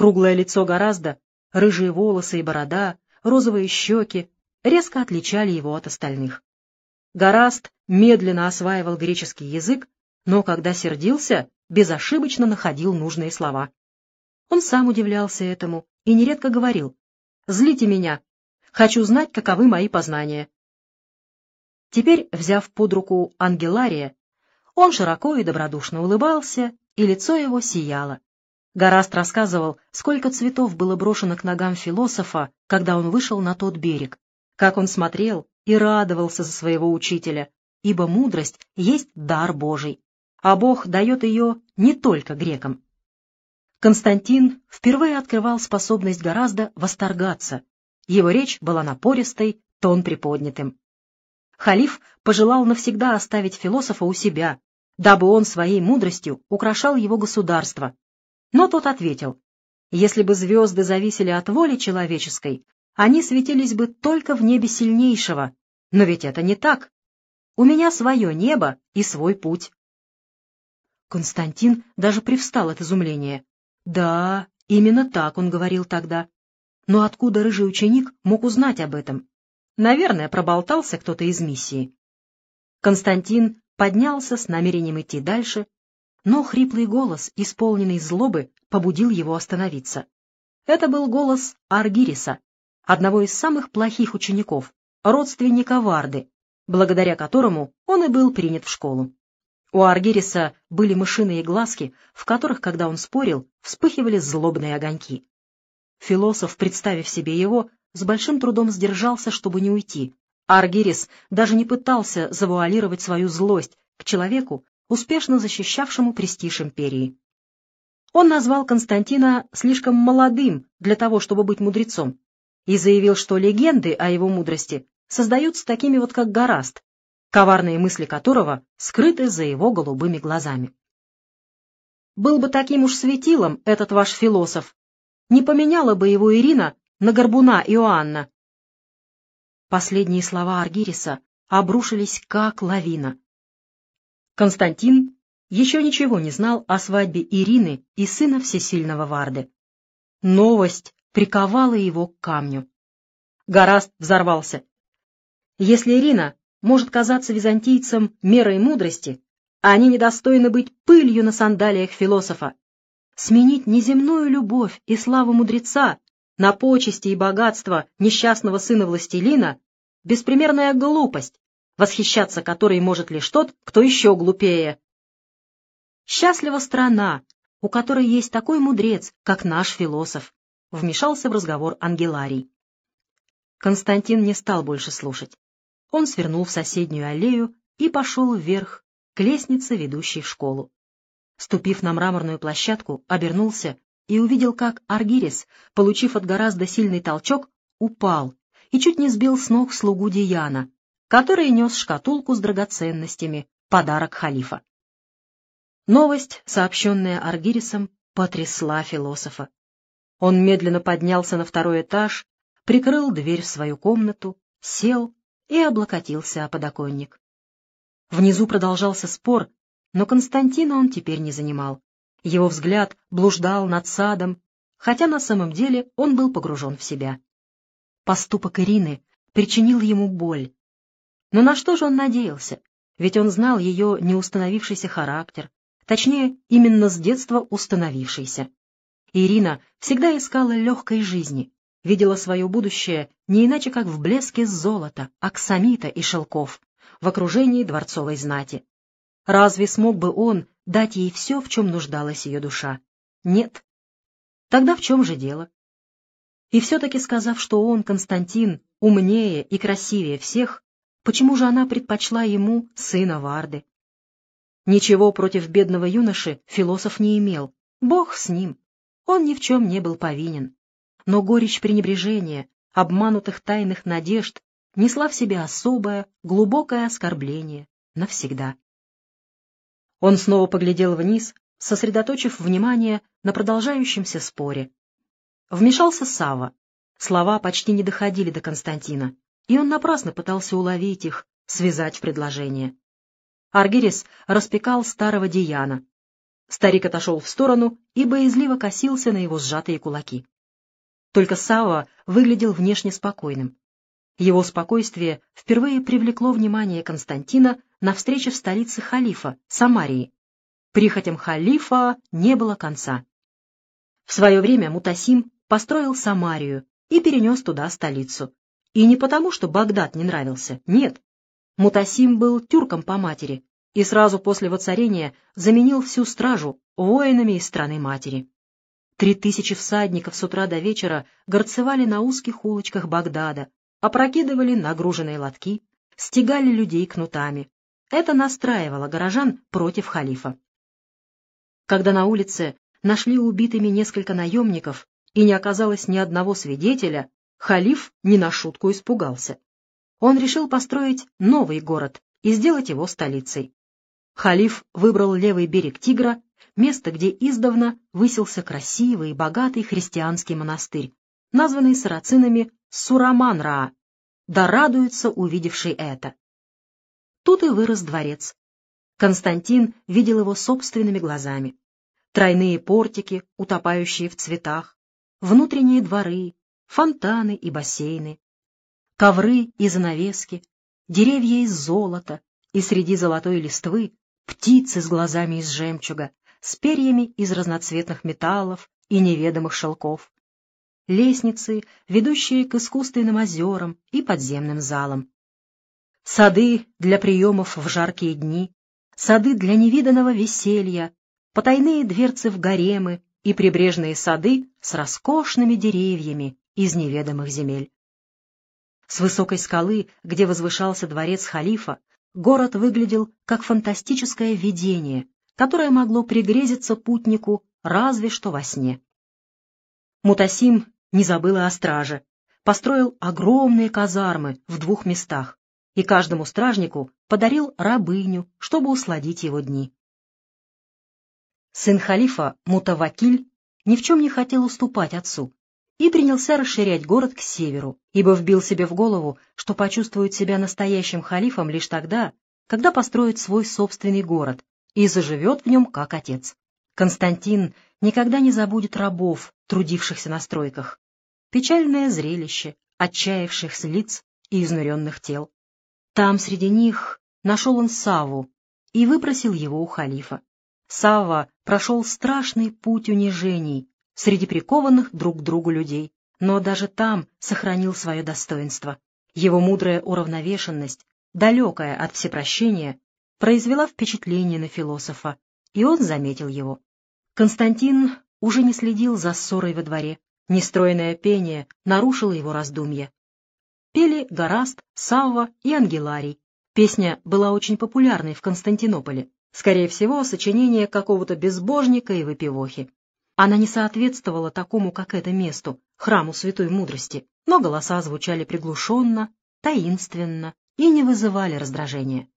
Круглое лицо гораздо, рыжие волосы и борода, розовые щеки резко отличали его от остальных. Гораст медленно осваивал греческий язык, но когда сердился, безошибочно находил нужные слова. Он сам удивлялся этому и нередко говорил «Злите меня, хочу знать, каковы мои познания». Теперь, взяв под руку Ангелария, он широко и добродушно улыбался, и лицо его сияло. Гораст рассказывал, сколько цветов было брошено к ногам философа, когда он вышел на тот берег, как он смотрел и радовался за своего учителя, ибо мудрость есть дар Божий, а Бог дает ее не только грекам. Константин впервые открывал способность гораздо восторгаться. Его речь была напористой, тон приподнятым. Халиф пожелал навсегда оставить философа у себя, дабы он своей мудростью украшал его государство, но тот ответил, если бы звезды зависели от воли человеческой, они светились бы только в небе сильнейшего. Но ведь это не так. У меня свое небо и свой путь. Константин даже привстал от изумления. Да, именно так он говорил тогда. Но откуда рыжий ученик мог узнать об этом? Наверное, проболтался кто-то из миссии. Константин поднялся с намерением идти дальше, но хриплый голос, исполненный злобы, побудил его остановиться. Это был голос Аргириса, одного из самых плохих учеников, родственника Варды, благодаря которому он и был принят в школу. У Аргириса были мышиные глазки, в которых, когда он спорил, вспыхивали злобные огоньки. Философ, представив себе его, с большим трудом сдержался, чтобы не уйти. Аргирис даже не пытался завуалировать свою злость к человеку, успешно защищавшему престиж империи. Он назвал Константина слишком молодым для того, чтобы быть мудрецом, и заявил, что легенды о его мудрости создаются такими вот, как Гораст, коварные мысли которого скрыты за его голубыми глазами. Был бы таким уж светилом этот ваш философ, не поменяла бы его Ирина на горбуна Иоанна. Последние слова Аргириса обрушились как лавина. Константин еще ничего не знал о свадьбе Ирины и сына всесильного Варды. Новость приковала его к камню. Гораст взорвался. Если Ирина может казаться византийцам мерой мудрости, они недостойны быть пылью на сандалиях философа. Сменить неземную любовь и славу мудреца на почести и богатство несчастного сына властелина — беспримерная глупость, восхищаться которой может лишь тот, кто еще глупее. Счастлива страна, у которой есть такой мудрец, как наш философ, — вмешался в разговор Ангеларий. Константин не стал больше слушать. Он свернул в соседнюю аллею и пошел вверх, к лестнице, ведущей в школу. Ступив на мраморную площадку, обернулся и увидел, как Аргирис, получив от гораздо сильный толчок, упал и чуть не сбил с ног слугу Дияна, который нес шкатулку с драгоценностями, подарок халифа. Новость, сообщенная Аргирисом, потрясла философа. Он медленно поднялся на второй этаж, прикрыл дверь в свою комнату, сел и облокотился о подоконник. Внизу продолжался спор, но Константина он теперь не занимал. Его взгляд блуждал над садом, хотя на самом деле он был погружен в себя. Поступок Ирины причинил ему боль, но на что же он надеялся? Ведь он знал ее неустановившийся характер, точнее, именно с детства установившийся. Ирина всегда искала легкой жизни, видела свое будущее не иначе, как в блеске золота, аксамита и шелков, в окружении дворцовой знати. Разве смог бы он дать ей все, в чем нуждалась ее душа? Нет. Тогда в чем же дело? И все-таки сказав, что он, Константин, умнее и красивее всех, Почему же она предпочла ему сына Варды? Ничего против бедного юноши философ не имел. Бог с ним. Он ни в чем не был повинен. Но горечь пренебрежения, обманутых тайных надежд несла в себе особое, глубокое оскорбление навсегда. Он снова поглядел вниз, сосредоточив внимание на продолжающемся споре. Вмешался Сава. Слова почти не доходили до Константина и он напрасно пытался уловить их, связать в предложение. Аргирис распекал старого Диана. Старик отошел в сторону и боязливо косился на его сжатые кулаки. Только Сава выглядел внешне спокойным. Его спокойствие впервые привлекло внимание Константина на встрече в столице халифа, Самарии. Прихотям халифа не было конца. В свое время Мутасим построил Самарию и перенес туда столицу. И не потому, что Багдад не нравился, нет. Мутасим был тюрком по матери и сразу после воцарения заменил всю стражу воинами из страны матери. Три тысячи всадников с утра до вечера горцевали на узких улочках Багдада, опрокидывали нагруженные лотки, стегали людей кнутами. Это настраивало горожан против халифа. Когда на улице нашли убитыми несколько наемников и не оказалось ни одного свидетеля, халиф не на шутку испугался. Он решил построить новый город и сделать его столицей. Халиф выбрал левый берег Тигра, место, где издавна высился красивый и богатый христианский монастырь, названный сарацинами Сураманра, да радуется увидевший это. Тут и вырос дворец. Константин видел его собственными глазами. Тройные портики, утопающие в цветах, внутренние дворы, фонтаны и бассейны, ковры и занавески, деревья из золота, и среди золотой листвы птицы с глазами из жемчуга, с перьями из разноцветных металлов и неведомых шелков, лестницы, ведущие к искусственным озерам и подземным залам, сады для приемов в жаркие дни, сады для невиданного веселья, потайные дверцы в гаремы и прибрежные сады с роскошными деревьями из неведомых земель. С высокой скалы, где возвышался дворец халифа, город выглядел как фантастическое видение, которое могло пригрезиться путнику разве что во сне. Мутасим не забыл о страже, построил огромные казармы в двух местах и каждому стражнику подарил рабыню, чтобы усладить его дни. Сын халифа Мутавакиль ни в чем не хотел уступать отцу и принялся расширять город к северу, ибо вбил себе в голову, что почувствует себя настоящим халифом лишь тогда, когда построит свой собственный город и заживет в нем как отец. Константин никогда не забудет рабов, трудившихся на стройках. Печальное зрелище отчаявшихся лиц и изнуренных тел. Там среди них нашел он Саву и выпросил его у халифа. Савва прошел страшный путь унижений среди прикованных друг к другу людей, но даже там сохранил свое достоинство. Его мудрая уравновешенность, далекая от всепрощения, произвела впечатление на философа, и он заметил его. Константин уже не следил за ссорой во дворе. Нестройное пение нарушило его раздумья. Пели Гораст, Савва и Ангеларий. Песня была очень популярной в Константинополе. Скорее всего, сочинение какого-то безбожника и выпивохи. Она не соответствовала такому, как это месту, храму святой мудрости, но голоса звучали приглушенно, таинственно и не вызывали раздражения.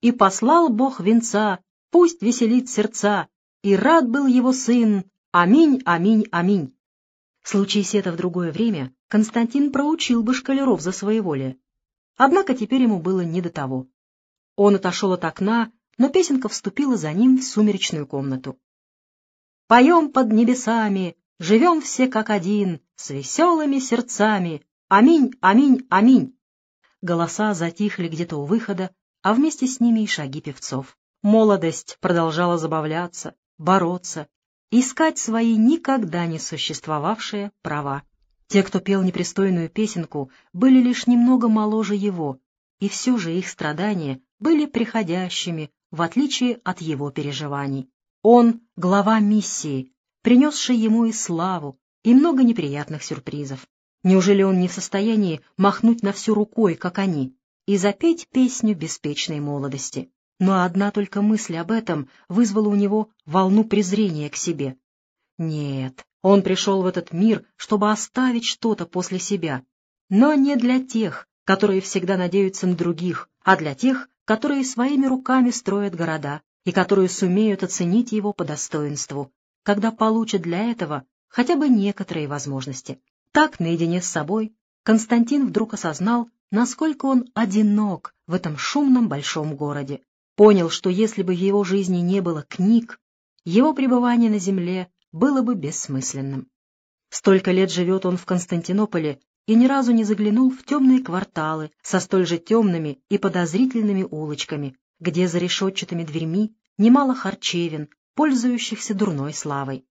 «И послал Бог венца, пусть веселит сердца, и рад был его сын, аминь, аминь, аминь». Случись это в другое время, Константин проучил бы шкалеров за своеволие. Однако теперь ему было не до того. Он отошел от окна, но песенка вступила за ним в сумеречную комнату. «Поем под небесами, живем все как один, с веселыми сердцами. Аминь, аминь, аминь!» Голоса затихли где-то у выхода, а вместе с ними и шаги певцов. Молодость продолжала забавляться, бороться, искать свои никогда не существовавшие права. Те, кто пел непристойную песенку, были лишь немного моложе его, и все же их страдания были приходящими, в отличие от его переживаний. Он — глава миссии, принесший ему и славу, и много неприятных сюрпризов. Неужели он не в состоянии махнуть на всю рукой, как они, и запеть песню беспечной молодости? Но одна только мысль об этом вызвала у него волну презрения к себе. Нет, он пришел в этот мир, чтобы оставить что-то после себя, но не для тех, которые всегда надеются на других, а для тех, которые своими руками строят города и которые сумеют оценить его по достоинству, когда получат для этого хотя бы некоторые возможности. Так, наедине с собой, Константин вдруг осознал, насколько он одинок в этом шумном большом городе. Понял, что если бы в его жизни не было книг, его пребывание на земле было бы бессмысленным. Столько лет живет он в Константинополе и ни разу не заглянул в темные кварталы со столь же темными и подозрительными улочками, где за решетчатыми дверьми немало харчевин, пользующихся дурной славой.